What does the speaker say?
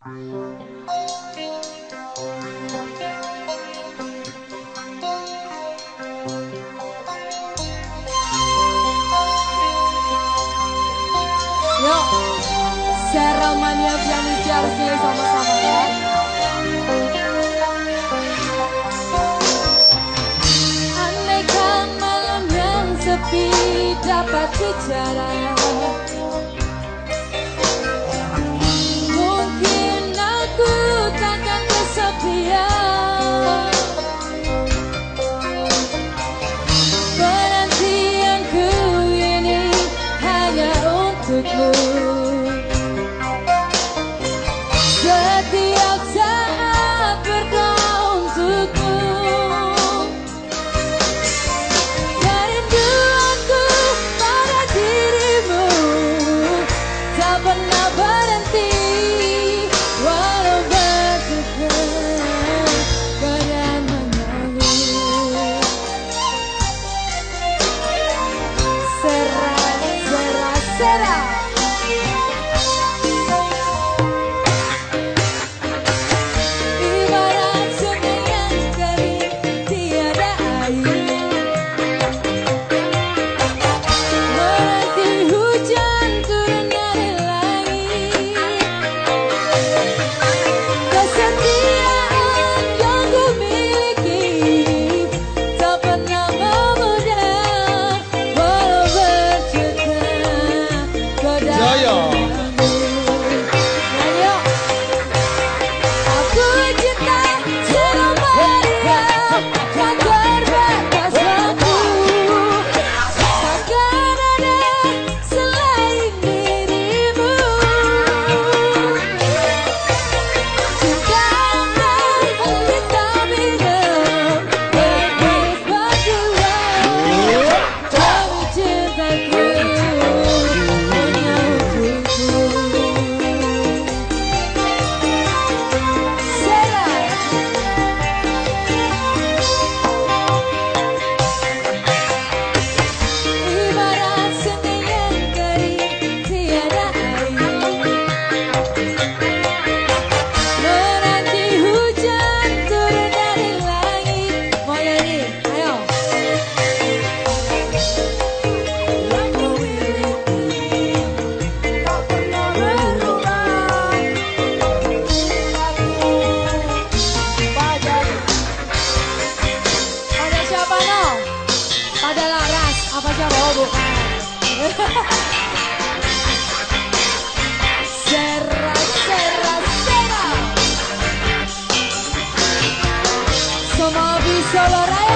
Yuk, seramannya Pianuki harus nilai sama-sama ya. Aneka malam yang sepi dapat bicara Serra, serra, serra. Somos Visoloraya.